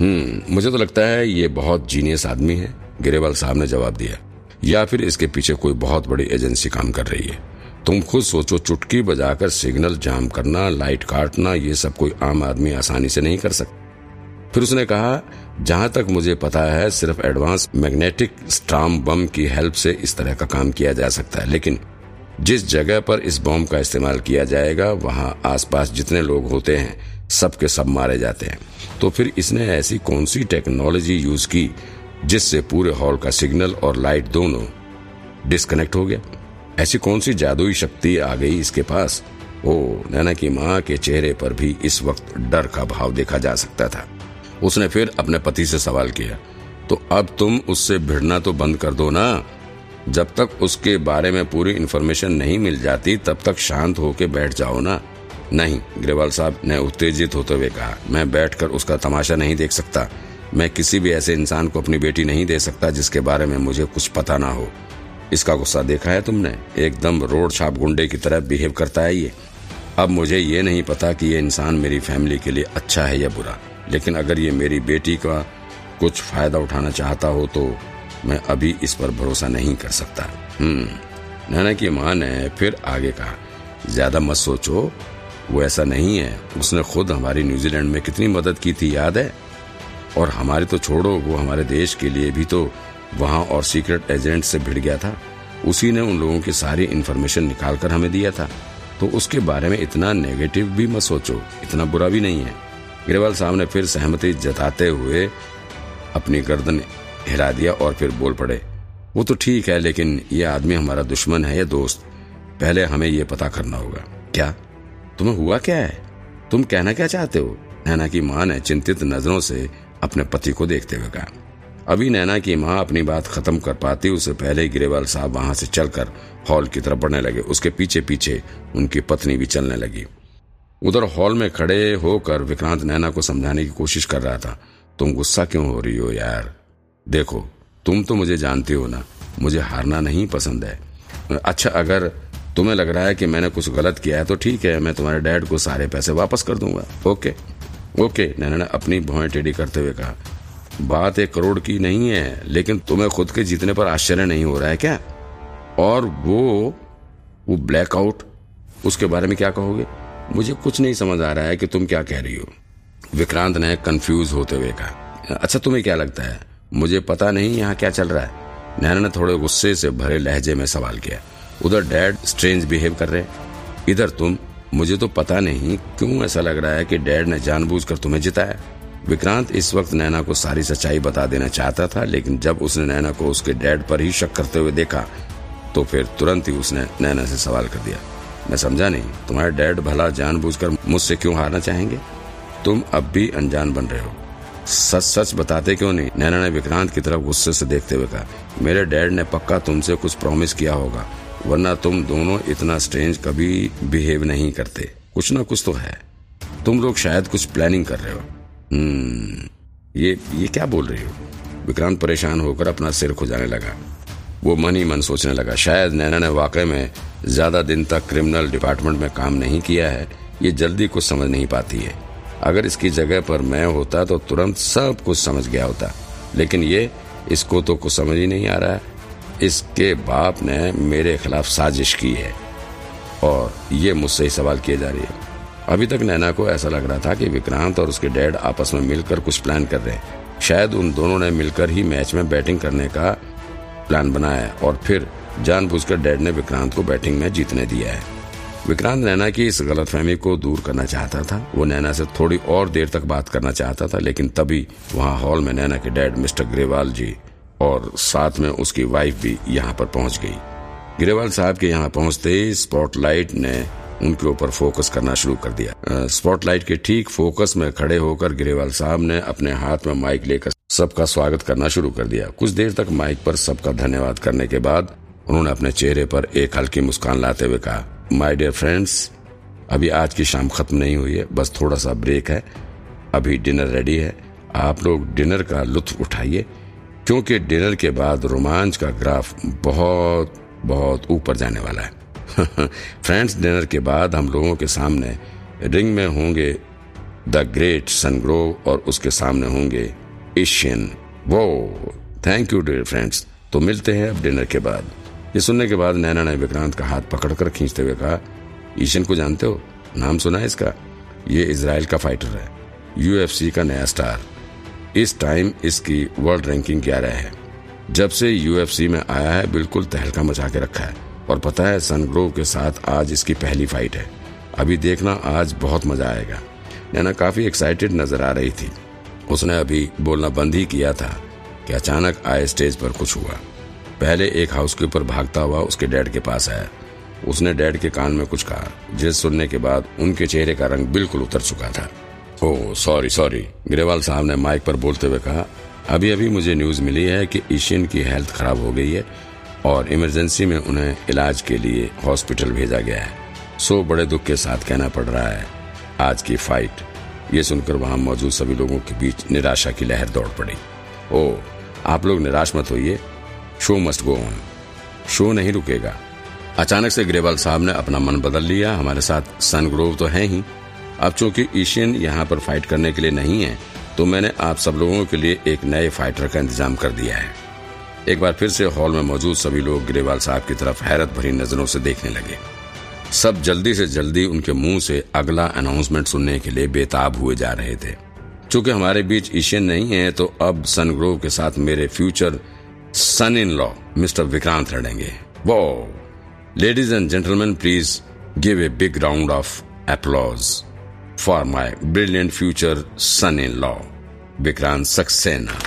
हम्म मुझे तो लगता है ये बहुत जीनियस आदमी है गिरेवाल साहब ने जवाब दिया। या फिर इसके पीछे कोई बहुत बड़ी एजेंसी काम कर रही है। तुम खुद सोचो, चुटकी बजाकर सिग्नल जाम करना लाइट काटना, ये सब कोई आम आदमी आसानी से नहीं कर सकता फिर उसने कहा, जहाँ तक मुझे पता है, सिर्फ़ एडवांस मैग्नेटिक स्ट्राम बम की हेल्प से इस तरह का काम किया जा सकता है, लेकिन जिस जगह पर इस बॉम्ब का इस्तेमाल किया जाएगा, वहाँ आसपास जितने लोग होते हैं, सबके सब मारे जाते हैं। तो फिर इसने ऐसी कौन सी टेक्नोलॉजी यूज़ की, जिससे पूरे हॉल का सिग्नल और लाइट दोनों डिस्कनेक्ट हो गया? ऐसी कौन सी जादुई शक्ति आ गई इसके पास? ओ, नैना की माँ के चेहरे पर भी इस वक्त डर का भाव देखा जा सकता था। उसने फिर अपने पति से सवाल किया तो अब तुम उससे भिड़ना तो बंद कर दो ना? जब तक उसके बारे में पूरी इन्फॉर्मेशन नहीं मिल जाती, तब तक शांत होके बैठ जाओ ना। नहीं, ग्रेवाल साहब ने उत्तेजित होते हुए कहा, मैं बैठकर उसका तमाशा नहीं देख सकता। मैं किसी भी ऐसे इंसान को अपनी बेटी नहीं दे सकता जिसके बारे में मुझे कुछ पता ना हो। इसका गुस्सा देखा है तुमने? एकदम रोड छाप गुंडे की तरह बिहेव करता है ये। अब मुझे ये नहीं पता कि ये इंसान मेरी फैमिली के लिए अच्छा है या बुरा। लेकिन अगर ये मेरी बेटी का कुछ फ़ायदा उठाना चाहता हो तो मैं अभी इस पर भरोसा नहीं कर सकता। हम्म नैना की माँ ने फिर आगे कहा, ज़्यादा मत सोचो, वो ऐसा नहीं है। उसने खुद हमारी न्यूजीलैंड में कितनी मदद की थी, याद है? और हमारे तो छोड़ो, वो हमारे देश के लिए भी तो वहाँ और सीक्रेट एजेंट से भिड़ गया था। उसी ने उन लोगों की सारी इन्फॉर्मेशन निकाल कर हमें दिया था। तो उसके बारे में इतना नेगेटिव भी मत सोचो, इतना बुरा भी नहीं है। गिरवाल साहब ने फिर सहमति जताते हुए अपनी गर्दन हिला दिया और फिर बोल पड़े, वो तो ठीक है, लेकिन ये आदमी हमारा दुश्मन है, या दोस्त। पहले हमें ये पता करना होगा। क्या? तुम्हें हुआ क्या है? तुम कहना क्या चाहते हो? नैना की माँ ने चिंतित नज़रों से अपने पति को देखते हुए कहा। अभी नैना की माँ अपनी बात खत्म कर पाती उससे पहले गिरेवाल साहब वहाँ से चलकर हॉल की तरफ़ बढ़ने लगे। उसके पीछे पीछे उनकी पत्नी भी चलने लगी। उधर हॉल में खड़े होकर विक्रांत नैना को समझाने की कोशिश कर रहा था, तुम गुस्सा क्यों हो रही हो यार? देखो, तुम तो मुझे जानती हो ना। मुझे हारना नहीं पसंद है। अच्छा अगर तुम्हें लग रहा है कि मैंने कुछ गलत किया है तो ठीक है, मैं तुम्हारे डैड को सारे पैसे वापस कर दूँगा। ओके। ओके, नैना ने अपनी भौएँ टेढ़ी करते हुए कहा। बात एक करोड़ की नहीं है, लेकिन तुम्हें खुद के जीतने पर आश्चर्य नहीं हो रहा है क्या? और वो वो ब्लैकआउट उसके बारे में क्या कहोगे? मुझे कुछ नहीं समझ आ रहा है कि तुम क्या कह रही हो। विक्रांत ने कंफ्यूज होते हुए कहा। अच्छा तुम्हें क्या लगता है? मुझे पता नहीं यहाँ क्या चल रहा है। नैना ने थोड़े गुस्से से भरे लहजे में सवाल किया, उधर डैड स्ट्रेंज बिहेव कर रहे इधर तुम, मुझे तो पता नहीं क्यों ऐसा लग रहा है कि डैड ने जानबूझकर तुम्हें जिताया। विक्रांत इस वक्त नैना को सारी सच्चाई बता देना चाहता था, लेकिन जब उसने नैना को उसके डैड पर ही शक करते हुए देखा तो फिर तुरंत ही उसने नैना से सवाल कर दिया, मैं समझा नहीं, तुम्हारे डैड भला जानबूझकर मुझसे क्यों हारना चाहेंगे? तुम अब भी अनजान बन रहे हो। सच सच बताते क्यों नहीं? नैना ने विक्रांत की तरफ़ गुस्से से देखते हुए कहा, मेरे डैड ने पक्का तुमसे कुछ प्रॉमिस किया होगा, वरना तुम दोनों इतना स्ट्रेंज कभी बिहेव नहीं करते। कुछ ना कुछ तो है। तुम लोग शायद कुछ प्लानिंग कर रहे हो। हम्म ये ये क्या बोल रही हो? विक्रांत परेशान होकर अपना सिर खुजाने लगा। वो मन ही मन सोचने लगा, शायद नैना ने वाकई में ज़्यादा दिन तक क्रिमिनल डिपार्टमेंट में काम नहीं किया है, ये जल्दी कुछ समझ नहीं पाती है। अगर इसकी जगह पर मैं होता तो तुरंत सब कुछ समझ गया होता। लेकिन ये, इसको तो कुछ समझ ही नहीं आ रहा है। इसके बाप ने मेरे खिलाफ साजिश की है। और ये मुझसे ही सवाल किए जा रही है। अभी तक नैना को ऐसा लग रहा था कि विक्रांत और उसके डैड आपस में मिलकर कुछ प्लान कर रहे हैं। शायद उन दोनों ने मिलकर ही मैच में बैटिंग करने का प्लान बनाया और फिर जानबूझकर डैड ने विक्रांत को बैटिंग में जीतने दिया है। विक्रांत नैना की इस गलतफहमी को दूर करना चाहता था। वो नैना से थोड़ी और देर तक बात करना चाहता था, लेकिन तभी वहाँ हॉल में नैना के डैड मिस्टर ग्रेवाल जी और साथ में उसकी वाइफ भी यहाँ पर पहुँच गई। ग्रेवाल साहब के यहाँ पहुँचते ही स्पॉटलाइट ने उनके ऊपर फोकस करना शुरू कर दिया। स्पॉटलाइट के ठीक फोकस में खड़े होकर ग्रेवाल साहब ने अपने हाथ में माइक लेकर सबका स्वागत करना शुरू कर दिया। कुछ देर तक माइक पर सबका धन्यवाद करने के बाद उन्होंने अपने चेहरे पर एक हल्की मुस्कान लाते हुए कहा माय डियर फ्रेंड्स अभी आज की शाम खत्म नहीं हुई है, बस थोड़ा सा ब्रेक है। अभी डिनर रेडी है। आप लोग डिनर का लुत्फ उठाइए, क्योंकि डिनर के बाद रोमांच का ग्राफ बहुत बहुत ऊपर जाने वाला है। फ्रेंड्स डिनर के बाद हम लोगों के सामने रिंग में होंगे द ग्रेट सनग्रोव और उसके सामने होंगे एशियन वो थैंक यू डियर फ्रेंड्स तो मिलते हैं अब डिनर के बाद। ये सुनने के बाद नैना ने विक्रांत का हाथ पकड़कर खींचते हुए कहा, ईशन को जानते हो? नाम सुना है इसका? ये इसराइल का फाइटर है। यूएफसी का नया स्टार। इस टाइम इसकी वर्ल्ड रैंकिंग ग्यारह है। जब से यूएफसी में आया है, बिल्कुल तहलका मचा के रखा है। और पता है सनग्रोव के साथ आज इसकी पहली फाइट है। अभी देखना, आज बहुत मज़ा आएगा। नैना काफ़ी एक्साइटेड नज़र आ रही थी। उसने अभी बोलना बंद ही किया था कि अचानक आए स्टेज पर कुछ हुआ। पहले एक हाउसकीपर भागता हुआ उसके डैड के पास आया। उसने डैड के कान में कुछ कहा। जिस सुनने के बाद उनके चेहरे का रंग बिल्कुल उतर चुका था। ओह सॉरी सॉरी ग्रेवाल साहब ने माइक पर बोलते हुए कहा अभी अभी मुझे न्यूज़ मिली है कि ईशियन की हेल्थ खराब हो गई है और इमरजेंसी में उन्हें इलाज के लिए हॉस्पिटल भेजा गया है। सो, बड़े दुख के साथ कहना पड़ रहा है। आज की फाइट ये सुनकर वहाँ मौजूद सभी लोगों के बीच निराशा की लहर दौड़ पड़ी। ओ, आप लोग निराश मत होइए। Show must go on. Show नहीं रुकेगा। अचानक से ग्रेवाल साहब ने अपना मन बदल लिया। हमारे साथ सन ग्रोव तो है ही। अब चूँकि एशियन यहाँ पर फाइट करने के लिए नहीं है तो मैंने आप सब लोगों के लिए एक नए फाइटर का इंतज़ाम कर दिया है। एक बार फिर से हॉल में मौजूद सभी लोग ग्रेवाल साहब की तरफ़ हैरत भरी नज़रों से देखने लगे। सब जल्दी से जल्दी उनके मुँह से अगला अनाउंसमेंट सुनने के लिए बेताब हुए जा रहे थे। चूँकि हमारे बीच एशियन नहीं है तो अब सनग्रोव के साथ मेरे future Son in law mister Vikrant लड़ेंगे वो ladies and gentleman please give a big round of applause for my brilliant future son-in-law, Vikrant Saxena.